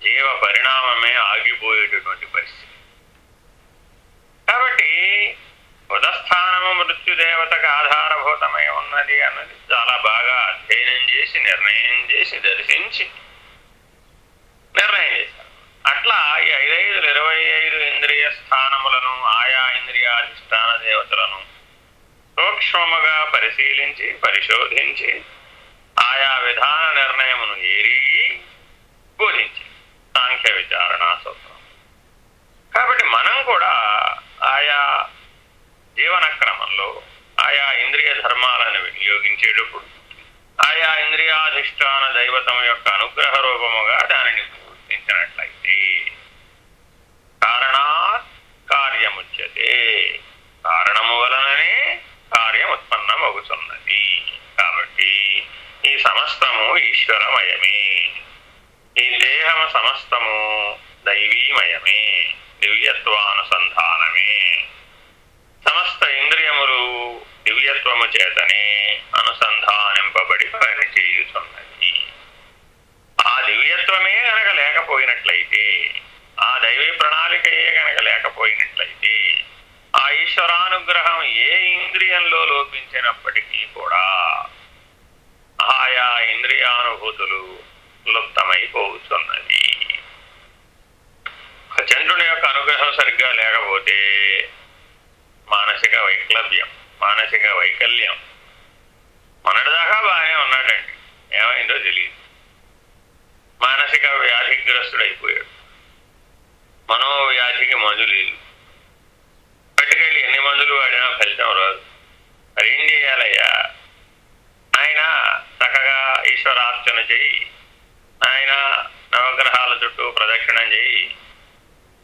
జీవ పరిణామమే ఆగిపోయేటటువంటి పరిస్థితి. కాబట్టి ఉదస్థానము మృత్యుదేవతకు ఆధారభూతమై ఉన్నది అన్నది చాలా బాగా అధ్యయనం చేసి నిర్ణయం చేసి దర్శించి నిర్ణయం చేశారు. అట్లా ఈ ఐదైదు ఇరవై ఐదు ఇంద్రియ స్థానములను ఆయా ఇంద్రియాధిష్టాన దేవతలను సూక్ష్మముగా పరిశీలించి పరిశోధించి ఆయా విధాన నిర్ణయమును ఏరి బోధించి సాంఖ్య విచారణ సూత్రం. కాబట్టి మనం కూడా ఆయా జీవన క్రమంలో ఆయా ఇంద్రియ ధర్మాలను వినియోగించేటప్పుడు ఆయా ఇంద్రియాధిష్టాన దైవతం యొక్క అనుగ్రహ రూపముగా దానిని గుర్తించినట్లయితే కారణాత్ కార్యముచ్యతే. కారణము వలననే కార్యం ఉత్పన్నమవుతున్నది కాబట్టి ఈ సమస్తము ఈశ్వరమయమే. ఈ దేహము సమస్తము దైవీమయమే దివ్యత్వానుసంధానమే. సమస్త ఇంద్రియములు దివ్యత్వము చేతనే అనుసంధానింపబడి పనిచేయుతున్నది ఆ దివ్యత్వమే గనక లేకపోయినట్లయితే ఆ దైవీ ప్రణాళికయే గనక లేకపోయినట్లయితే ఆ ఈశ్వరానుగ్రహం ఏ ఇంద్రియంలో లోపించినప్పటికీ కూడా ఆయా ఇంద్రియానుభూతులు లుప్తమైపోతున్నది. చంద్రుని యొక్క అనుగ్రహం సరిగ్గా లేకపోతే మానసిక వైక్లభ్యం మానసిక వైకల్యం మొన్నటిదాకా బాగానే ఉన్నాడండి. ఏమైందో తెలియదు మానసిక వ్యాధిగ్రస్తుడైపోయాడు. మనోవ్యాధికి మందు లేదు పట్టుకెళ్ళి ఎన్ని మందులు వాడినా ఫలితం రాదు. మరి ఏం చేయాలయ్యా? ఆయన చక్కగా ఈశ్వరార్చన చెయ్యి ఆయన నవగ్రహాల చుట్టూ ప్రదక్షిణం చేయి.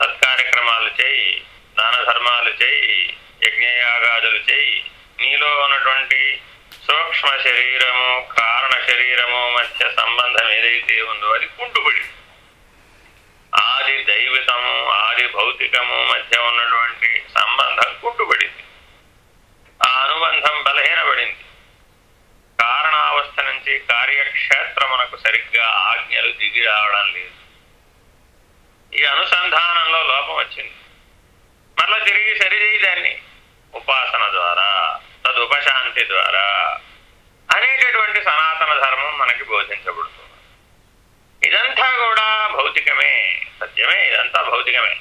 సత్కార్యక్రమాలు చేయి. దాన ధర్మాలు చేయి. యజ్ఞయాగాదులు చేయి. నీలో ఉన్నటువంటి సూక్ష్మ శరీరము కారణ శరీరము మధ్య సంబంధం ఏదైతే ఉందో అది కుంటుపడి ఆది దైవికము ఆది భౌతికము మధ్య ఉన్నటువంటి సంబంధం కుట్టుబడింది. ఆ అనుబంధం బలహీనపడింది కారణావస్థ నుంచి కార్యక్షేత్రమునకు సరిగ్గా ఆజ్ఞలు దిగి రావడం లేదు. ఈ అనుసంధానంలో లోపం వచ్చింది. మరలా తిరిగి సరిచేయి దాన్ని ఉపాసన ద్వారా తదుపశాంతి ద్వారా అనేటటువంటి సనాతన ధర్మం మనకి బోధించబడుతుంది. ఇదంతా కూడా భౌతికమే సత్యమే ఇదంతా భౌతికమే.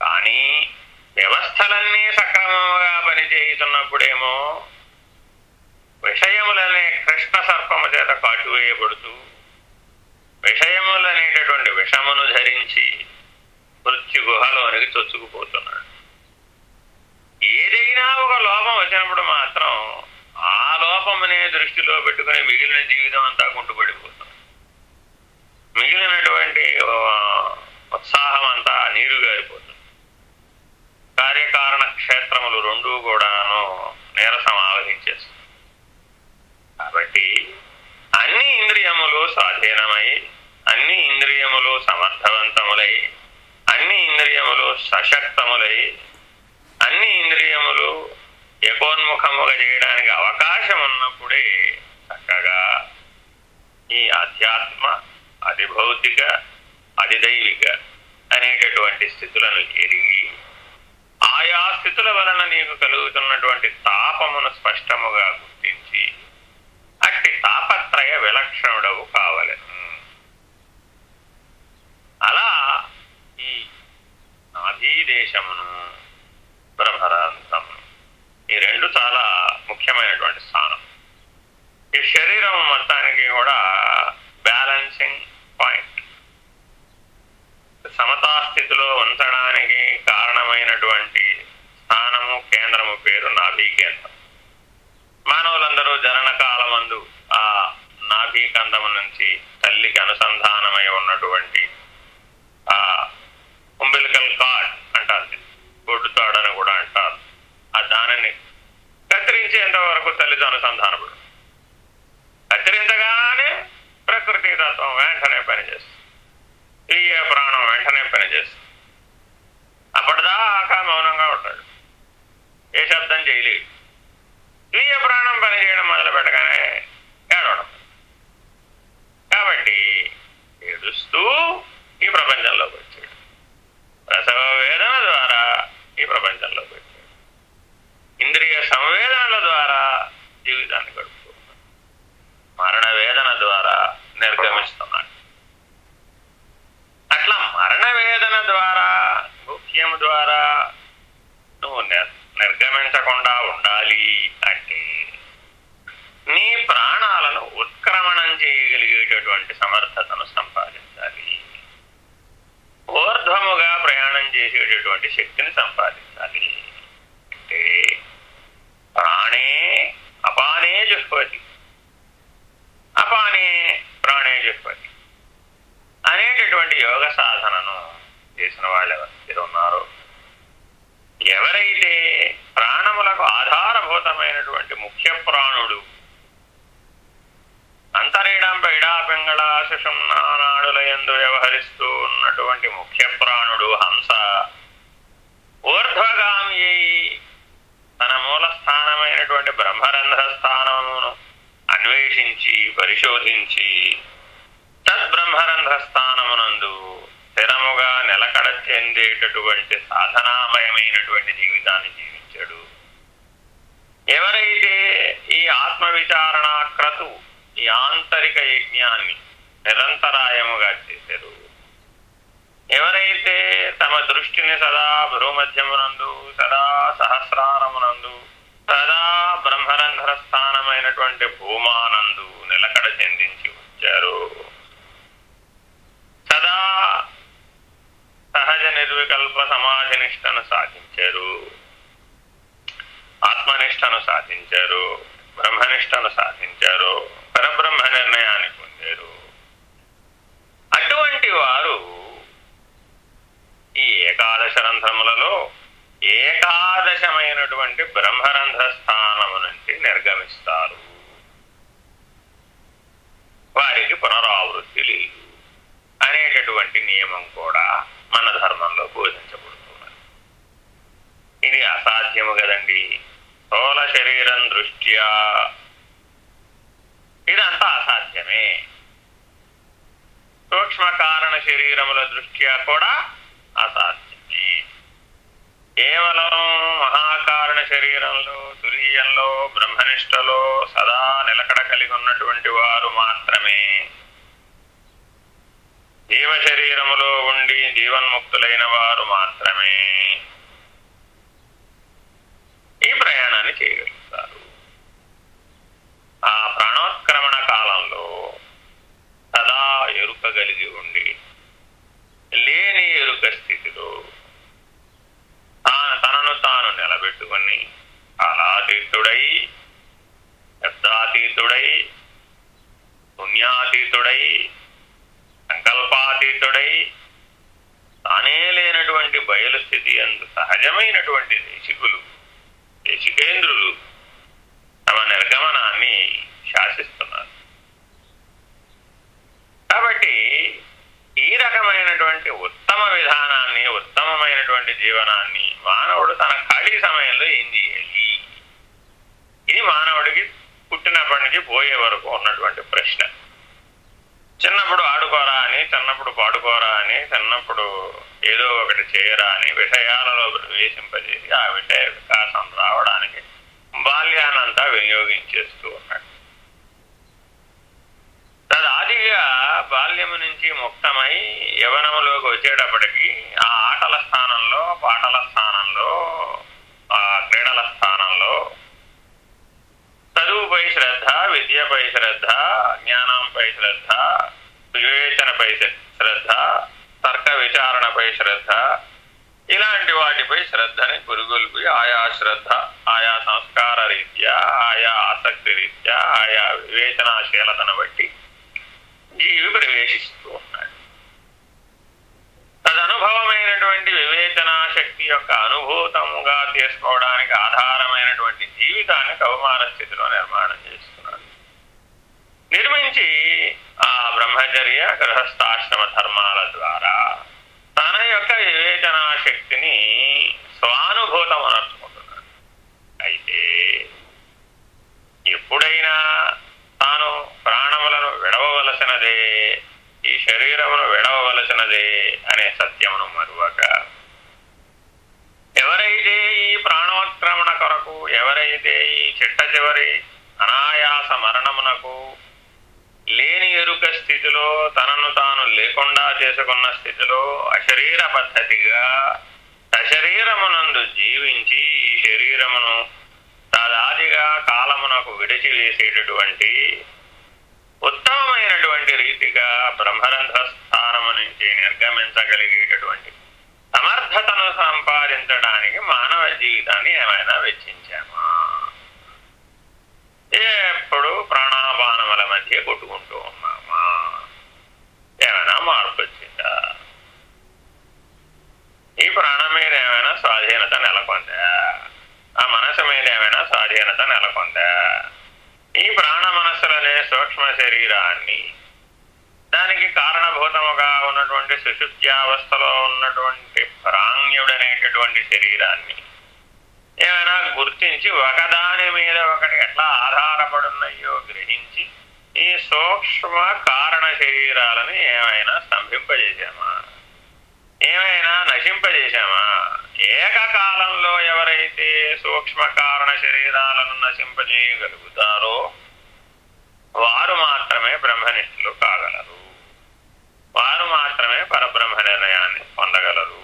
కానీ వ్యవస్థలన్నీ సక్రమంగా పనిచేయుతున్నప్పుడేమో విషయములనే కృష్ణ సర్పము చేత కాటువేయబడుతూ విషయములనేటటువంటి విషమును ధరించి మృత్యు గుహలోనికి చొచ్చుకుపోతున్నాడు. ఏదైనా ఒక లోపం వచ్చినప్పుడు మాత్రం ఆ లోపమునే దృష్టిలో పెట్టుకుని మిగిలిన జీవితం అంతా కుంటుపడిపోతుంది. మిగిలినటువంటి ఉత్సాహం అంతా నీరు గారిపోతుంది. కార్యకారణ క్షేత్రములు రెండూ కూడాను నీరసం ఆవహించేస్తుంది కాబట్టి అన్ని ఇంద్రియములు స్వాధీనమై అన్ని ఇంద్రియములు సమర్థవంతములై అన్ని ఇంద్రియములు సశక్తములై అన్ని ఇంద్రియములు ఏకోన్ముఖముగా చేయడానికి అవకాశం ఉన్నప్పుడే చక్కగా ఈ ఆధ్యాత్మ అధిభౌతిక అధిదైవిక అనేటటువంటి స్థితులను ఎరిగి ఆయా స్థితుల వలన నీకు కలుగుతున్నటువంటి తాపమును స్పష్టముగా గుర్తించి అట్టి తాపత్రయ విలక్షణుడవు కావలను. అలా ఈ నాభీదేశమును అంతరీడం పైడా పింగళ నానాడుల ఎందు వ్యవహరిస్తూ ఉన్నటువంటి ముఖ్య ప్రాణుడు హంస. ఊర్ధ్వగామి తన మూల స్థానమైనటువంటి బ్రహ్మరంధ్ర స్థానమును అన్వేషించి పరిశోధించి తద్బ్రహ్మరంధ్ర స్థానమునందు స్థిరముగా నిలకడ చెందేటటువంటి సాధనామయమైనటువంటి జీవితాన్ని జీవించాడు. ఎవరైతే ఈ ఆత్మవిచారణా క్రతు ఈ ఆంతరిక యజ్ఞాన్ని నిరంతరాయముగా చేశారు. ఎవరైతే తమ దృష్టిని సదా భూమధ్యమునందు సదా సహస్రారమునందు సదా బ్రహ్మరంధ్ర స్థానమైనటువంటి భూమానందు నిలకడ చెందించి వచ్చారు సదా సహజ నిర్వికల్ప సమాజనిష్టను సాధించారు ఆత్మనిష్టను సాధించారు. బ్రహ్మనిష్టను సాధించారు. పరబ్రహ్మ నిర్ణయానికి పొందారు అటువంటి వారు ఈ ఏకాదశ రంధ్రములలో ఏకాదశమైనటువంటి బ్రహ్మరంధ్ర స్థానము నుంచి నిర్గమిస్తారు. వారికి పునరావృత్తి లేదు. అనేటటువంటి నియమం కూడా మన ధర్మంలో బోధించబడుతున్నది. ఇది అసాధ్యము కదండి. స్థూల శరీరం దృష్ట్యా. ఇదంతా అసాధ్యమే. సూక్ష్మ కారణ శరీరముల దృష్ట్యా కూడా అసాధ్యమే. కేవలం మహాకారణ శరీరంలో తురీయంలో బ్రహ్మనిష్టలో సదా నిలకడ కలిగి ఉన్నటువంటి వారు మాత్రమే. జీవ శరీరములో ఉండి జీవన్ముక్తులైన వారు మాత్రమే ఈ ప్రయాణాన్ని చేయగలుగుతారు ఆ ప్రాణోత్క్రమణ కాలంలో సదా ఎరుక కలిగి ఉండి లేని ఎరుక స్థితిలో తాను తనను తాను నిలబెట్టుకుని కాలాతీతుడై శబ్దాతీతుడై పుణ్యాతీతుడై సంకల్పాతీతుడై తానే లేనటువంటి బయలు స్థితి అందు సహజమైనటువంటి దేశికులు దేశికేంద్రులు తమ నిర్గమనాన్ని శాసిస్తున్నారు కాబట్టి ఈ రకమైనటువంటి ఉత్తమ విధానాన్ని ఉత్తమమైనటువంటి జీవనాన్ని మానవుడు తన ఖాళీ సమయంలో ఏం చేయాలి ఇది మానవుడికి పుట్టినప్పటి నుంచి పోయే వరకు ఉన్నటువంటి ప్రశ్న చిన్నప్పుడు ఆడుకోరా అని చిన్నప్పుడు పాడుకోరా అని చిన్నప్పుడు ఏదో ఒకటి చేయరా అని విషయాలలో ప్రవేశింపజేసి ఆ విషయ వికాసం రావడానికి బాల్యానంతా వినియోగించేస్తూ ఉన్నాడు తదాదిగా బాల్యము నుంచి ముక్తమై యవనములోకి వచ్చేటప్పటికి ఆ ఆటల స్థానంలో పాటల స్థానంలో ఆ క్రీడల స్థానంలో చదువుపై శ్రద్ధ విద్యపై శ్రద్ధ జ్ఞానంపై శ్రద్ధ వివేచనపై శ్రద్ధ తర్క విచారణపై శ్రద్ధ ఇలాంటి వాటిపై శ్రద్ధని పురుగొల్పి ఆయా శ్రద్ధ ఆయా సంస్కార రీత్యా ఆయా ఆసక్తి రీత్యా ఆయా వివేచనాశీలతను బట్టి జీవి ప్రవేశిస్తూ ఉన్నాడు తదనుభవమైనటువంటి వివేచనా శక్తి యొక్క అనుభూతముగా చేసుకోవడానికి ఆధారమైనటువంటి జీవితాన్ని కౌమార స్థితిలో నిర్మాణం చేస్తున్నాడు నిర్మించి ఆ బ్రహ్మచర్య గృహస్థాశ్రమ ధర్మాల ద్వారా తన యొక్క వివేచనా శక్తిని స్వానుభూతం అనర్చుకుంటున్నాడు. అయితే ఎప్పుడైనా తాను ప్రాణములను విడవవలసినదే ఈ శరీరమును విడవవలసినదే అనే సత్యమును మరువక ఎవరైతే ఈ ప్రాణోత్క్రమణ కొరకు ఎవరైతే ఈ చిట్ట చివరి అనాయాస మరణం స్థితిలో తనను తాను లేకుండా చేసుకున్న స్థితిలో అశరీర పద్ధతిగా సశరీరమునందు జీవించి ఈ శరీరమును తదాదిగా కాలమునకు విడిచివేసేటటువంటి ఉత్తమమైనటువంటి రీతిగా బ్రహ్మరంధ్ర స్థానము నుంచి నిర్గమించగలిగేటటువంటి సమర్థతను సంపాదించడానికి మానవ జీవితాన్ని ఏమైనా వెచ్చించామా? ఎప్పుడు ప్రాణాపానముల మధ్య కొట్టుకుంటూ ఉన్నాం. ఏమైనా మార్పు వచ్చిందా? ఈ ప్రాణం మీద ఏమైనా స్వాధీనత నెలకొందా? ఆ మనసు మీద ఏమైనా స్వాధీనత నెలకొందా? ఈ ప్రాణ మనస్సులనే సూక్ష్మ శరీరాన్ని. దానికి కారణభూతముగా ఉన్నటువంటి సుశుద్ధ్యావస్థలో ఉన్నటువంటి ప్రాణ్యుడనేటటువంటి శరీరాన్ని ఏమైనా గుర్తించి ఒకదాని మీద ఒకటి ఎట్లా ఆధారపడున్నాయో గ్రహించి ఈ సూక్ష్మ కారణ శరీరాలను ఏమైనా స్తంభింపజేశామా? ఏమైనా నశింపజేశామా? ఏకకాలంలో ఎవరైతే సూక్ష్మ కారణ శరీరాలను నశింపజేయగలుగుతారో వారు మాత్రమే బ్రహ్మనిష్ఠులు కాగలరు. వారు మాత్రమే పరబ్రహ్మ నిర్ణయాన్ని పొందగలరు.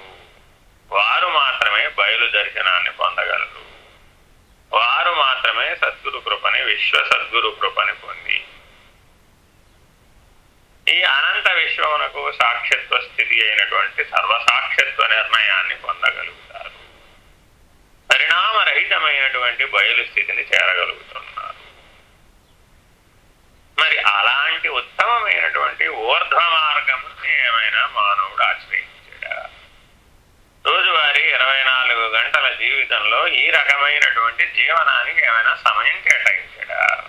వారు మాత్రమే బయలు దర్శనాన్ని పొందగలరు. వారు మాత్రమే సద్గురు కృపని విశ్వ సద్గురు కృపని పొంది ఈ అనంత విశ్వమునకు సాక్షిత్వ స్థితి అయినటువంటి సర్వసాక్షిత్వ నిర్ణయాన్ని పొందగలుగుతారు. పరిణామరహితమైనటువంటి బయలు స్థితిని చేరగలుగుతున్నారు. మరి అలాంటి ఉత్తమమైనటువంటి ఊర్ధ్వ మార్గం ఏమైనా మానవుడు ఆశ్రయించాడా? రోజువారీ ఇరవై నాలుగు గంటల జీవితంలో ఈ రకమైనటువంటి జీవనానికి ఏమైనా సమయం కేటాయించాడా?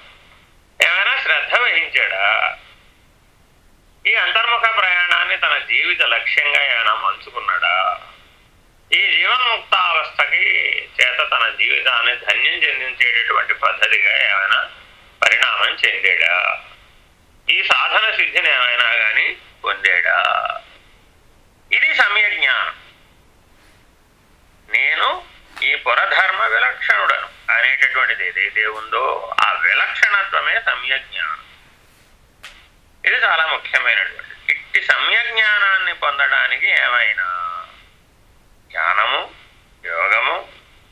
ఏమైనా శ్రద్ధ వహించాడా? ఈ అంతర్ముఖ ప్రయాణాన్ని తన జీవిత లక్ష్యంగా ఏమైనా మంచుకున్నాడా ఈ జీవన్ముక్తావస్థకి చేత తన జీవితాన్ని ధన్యం చెందించేటటువంటి పద్ధతిగా ఏమైనా పరిణామం చెందాడా? ఈ సాధన సిద్ధిని ఏమైనా కానీ పొందాడా? ఇది సమ్యజ్ఞానం నేను ఈ పురధర్మ విలక్షణుడను అనేటటువంటిది ఏదైతే ఉందో ఆ విలక్షణత్వమే సమ్యజ్ఞానం ఇది చాలా ముఖ్యమైనటువంటి ఇట్టి సమ్యజ్ఞానాన్ని పొందడానికి ఏమైనా జ్ఞానము యోగము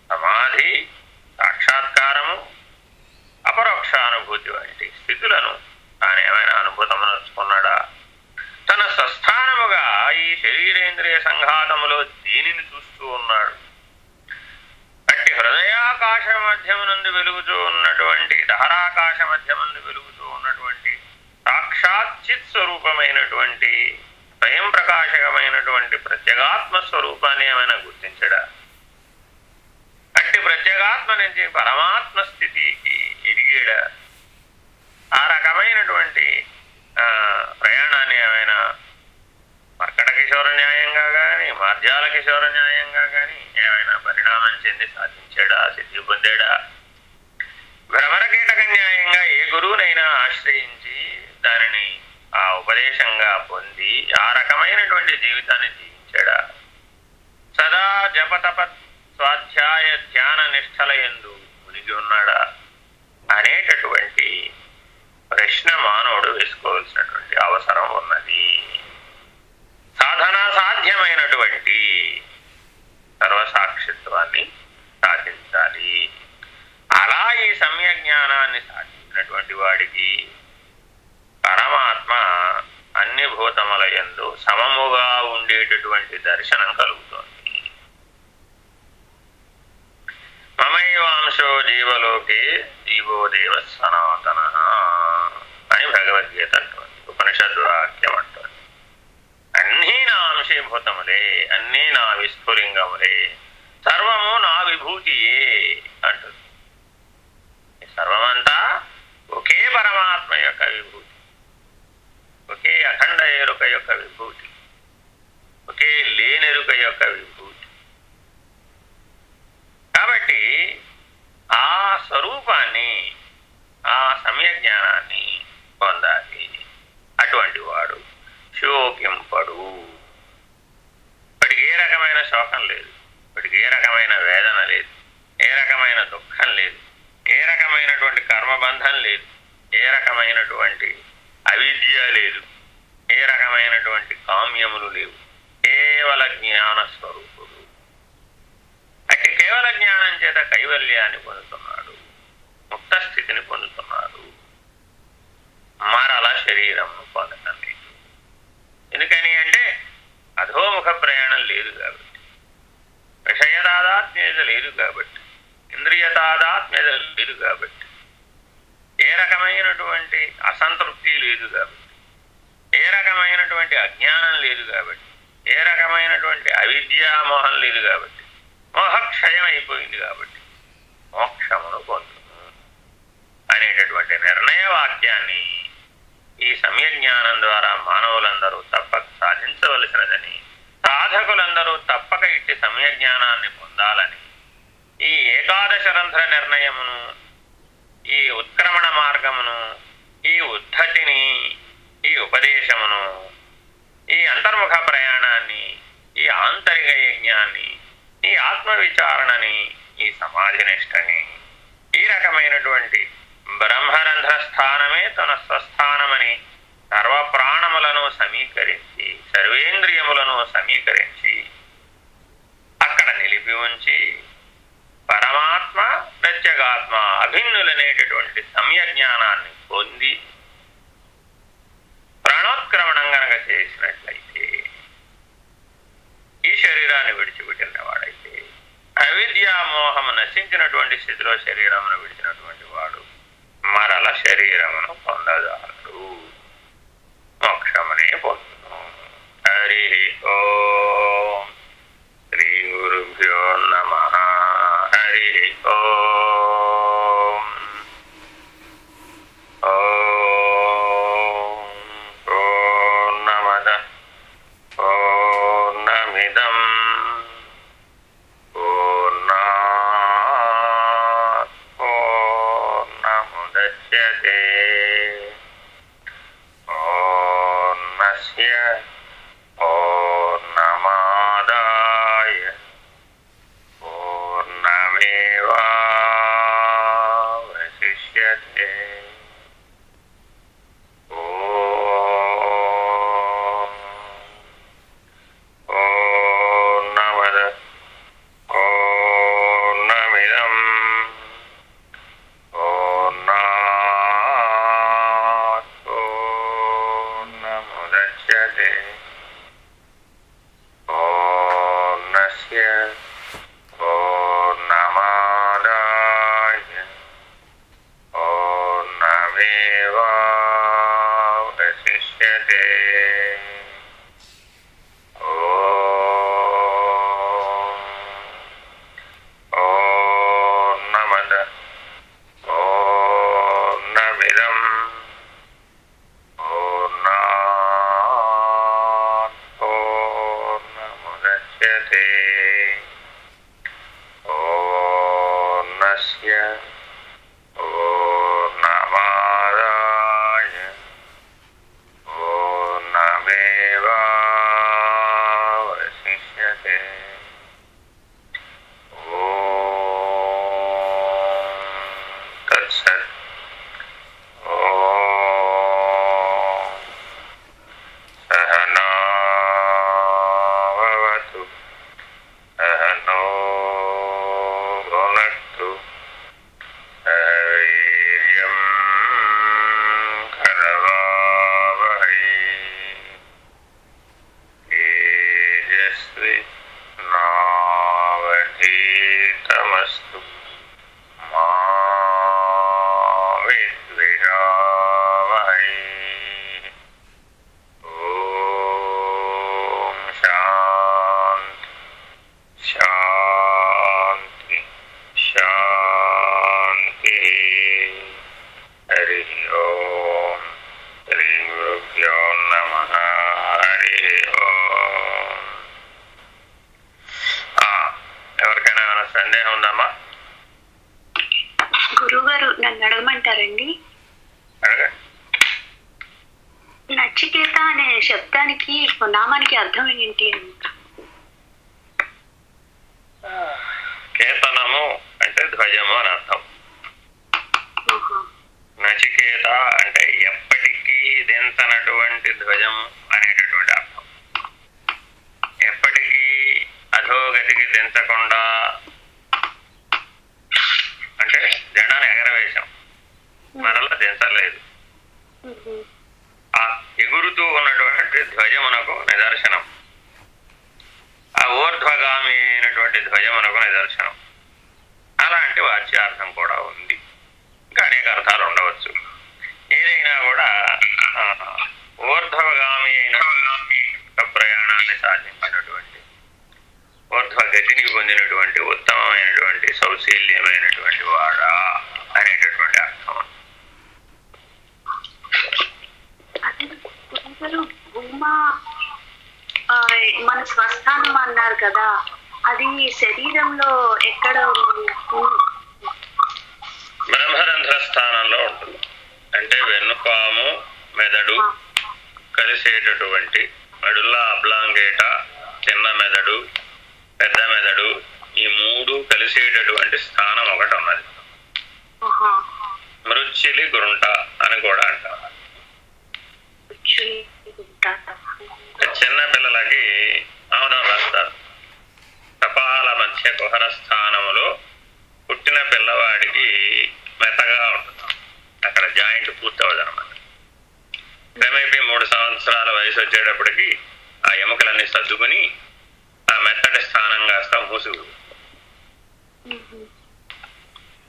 సమాధి సాక్షాత్కారము అపరోక్షానుభూతి వంటి స్థితులను తాను ఏమైనా అనుభూతమనర్చుకున్నాడా తన స్వస్థానముగా ఈ శరీరేంద్రియ సంఘాతములో దీనిని చూస్తూ ఉన్నాడు. అట్టి హృదయాకాశ మధ్యమునందు వెలుగుతూ ఉన్నటువంటి ధారాకాశ మధ్యము వెలుగుతూ ఉన్నటువంటి సాక్షాత్ చిత్ స్వరూపమైనటువంటి స్వయం ప్రకాశకమైనటువంటి ప్రత్యేగాత్మ స్వరూపాన్ని ఏమైనా గుర్తించడా? అట్టి ప్రత్యేగాత్మ నుంచి పరమాత్మ స్థితికి ఎదిగాడా? ఆ రకమైనటువంటి ప్రయాణాన్ని ఏమైనా మర్కట కిశోర న్యాయంగా కానీ మార్జాల కిశోర న్యాయంగా కానీ ఏమైనా పరిణామం చెంది సాధించాడా? సిద్ధి పొందాడా? భ్రమర కీటక న్యాయంగా ఏ గురువునైనా ఆశ్రయించి దానిని ఆ ఉపదేశంగా పొంది ఆ రకమైనటువంటి జీవితాన్ని జీవించాడా? సదా జపతప స్వాధ్యాయ ధ్యాన నిష్ఠల ఎందు మునిగి ఉన్నాడా? అనేటటువంటి ప్రశ్న మానవుడు వేసుకోవాల్సినటువంటి అవసరం ఉన్నది. సాధనా సాధ్యమైనటువంటి సర్వసాక్షిత్వాన్ని సాధించాలి. అలా ఈ సమ్యజ్ఞానాన్ని సాధించినటువంటి వాడికి పరమాత్మ అన్ని భూతములయందు సమముగా ఉండేటటువంటి దర్శనం కలుగుతోంది. మమైవాంశో జీవలోకే జీవో దేవ సనాతన అని భగవద్గీత అంటుంది ఉపనిషత్తు ఉపనిషద్వాక్యం అంటుంది. అన్నీ నా అంశీభూతములే అన్నీ నా విస్ఫులింగములే సర్వము నా విభూతియే అంటుంది. సర్వమంతా ఒకే పరమాత్మ యొక్క విభూతి. ఒకే అఖండ ఎరుక యొక్క విభూతి. ఒకే లేనెరుక యొక్క విభూతి. కాబట్టి ఆ స్వరూపాన్ని ఆ సమయ జ్ఞానాన్ని పొందాలి. అటువంటి వాడు శోకింపడు. వాడికి ఏ రకమైన శోకం లేదు. వాడికి ఏ రకమైన వేదన లేదు. ఏ రకమైన దుఃఖం లేదు. ఏ రకమైనటువంటి కర్మబంధం లేదు. ఏ రకమైనటువంటి అవిద్య లేదు. ఏ రకమైనటువంటి కామ్యములు లేవు. కేవల జ్ఞాన స్వరూపుడు. అట్టి కేవల జ్ఞానం చేత కైవల్యాన్ని పొందుతున్నాడు. ముక్త స్థితిని పొందుతున్నాడు. మరల శరీరంను పొందటం లేదు ఎందుకని అంటే అధోముఖ ప్రయాణం లేదు కాబట్టి. విషయదాదాత్మ్యత లేదు కాబట్టి. ఇంద్రియతాదాత్మ్యత లేదు కాబట్టి. అసంతృప్తి లేదు కాబట్టి. ఏ రకమైనటువంటి అజ్ఞానం లేదు కాబట్టి. ఏ రకమైనటువంటి అవిద్యామోహం లేదు కాబట్టి. మోహక్షయం అయిపోయింది కాబట్టి. మోక్షమును పొందును అనేటటువంటి నిర్ణయ వాక్యాన్ని ఈ సమయ జ్ఞానం ద్వారా మానవులందరూ తప్పక సాధించవలసినదని సాధకులందరూ తప్పక ఇట్టి సమయ జ్ఞానాన్ని పొందాలని ఈ ఏకాదశ రంధ్ర నిర్ణయమును ఈ ఉత్క్రమణ మార్గమును ఈ ఉద్ధతిని ఈ ఉపదేశమును ఈ అంతర్ముఖ ప్రయాణాన్ని ఈ ఆంతరిక యజ్ఞాన్ని ఈ ఆత్మవిచారణని ఈ సమాధినిష్టని ఈ రకమైనటువంటి బ్రహ్మరంధ్ర స్థానమే తన స్వస్థానమని సర్వ ప్రాణములను సమీకరించి సర్వేంద్రియములను సమీకరించి అక్కడ నిలిపి ఉంచి పరమాత్మ ప్రత్యేగాత్మ అభిన్నులనేటటువంటి జ్ఞానాన్ని పొంది ప్రాణోత్క్రమణం గనక చేసినట్లయితే ఈ శరీరాన్ని విడిచిపెట్టిన వాడైతే అవిద్యామోహం నశించినటువంటి స్థితిలో శరీరమును విడిచినటువంటి వాడు మరల శరీరమును పొందదాడు మోక్షమునే పొందును. హరి ఓం. శ్రీ గురుభ్యో నమ. హరి శరీరంలో ఎక్కడ? బ్రహ్మరంధ్ర స్థానంలో ఉంటుంది అంటే వెన్నుపాము మెదడు కలిసేటటువంటి మెడుల్లా అబ్లాంగేట చిన్న మెదడు పెద్ద మెదడు ఈ మూడు కలిసేటటువంటి స్థానం ఒకటి ఉన్నది. మృచ్చిలి గురుంట అని కూడా అంటారు. చిన్న పిల్లలకి కామాక్ష కుహర స్థానములో పుట్టిన పిల్లవాడికి మెత్తగా ఉంటుంది. అక్కడ జాయింట్ పూర్తవదు అనమాట క్రమేపీ మూడు సంవత్సరాల వయసు వచ్చేటప్పటికి ఆ ఎముకలన్నీ సర్దుకుని ఆ మెత్తటి స్థానం కాస్త మూసుకు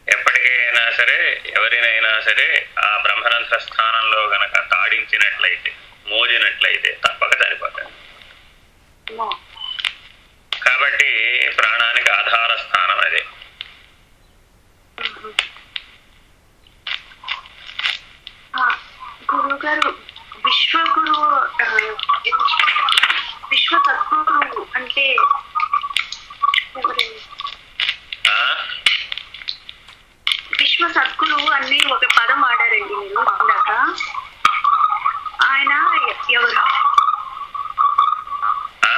ఎప్పటికైనా సరే ఎవరినైనా సరే ఆ బ్రహ్మరంధ్ర స్థానంలో గనక తాడించినట్లయితే మోజినట్లయితే తప్పక చనిపోతాడు కాబట్టి ప్రాణానికి ఆధార స్థానం అదే ఉహు. ఆ, గురువు గారు విశ్వగురు ఆ, విశ్వ సద్గురు అంటే? విశ్వ సద్గురు అని ఒక పదం వాడారండి మీరు ఇందాక ఆయన ఎవరు ఆ?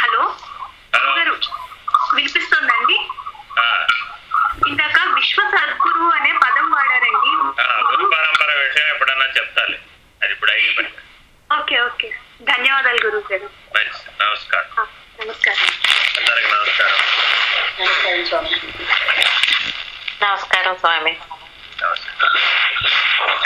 హలో గురువు గారు వినిపిస్తుందండి. ఇందాక విశ్వ సద్గురు అనే పదం వాడారండి. ఆ, గురు పరంపర విషయం ఎప్పుడన్నా చెప్తాలి. అది ఇప్పుడు అయిపోయింది ఓకే ఓకే. ధన్యవాదాలు గురువు గారు నమస్కారం. నమస్కారం. అందరికి నమస్కారం. నమస్కారం స్వామి. నమస్కారం.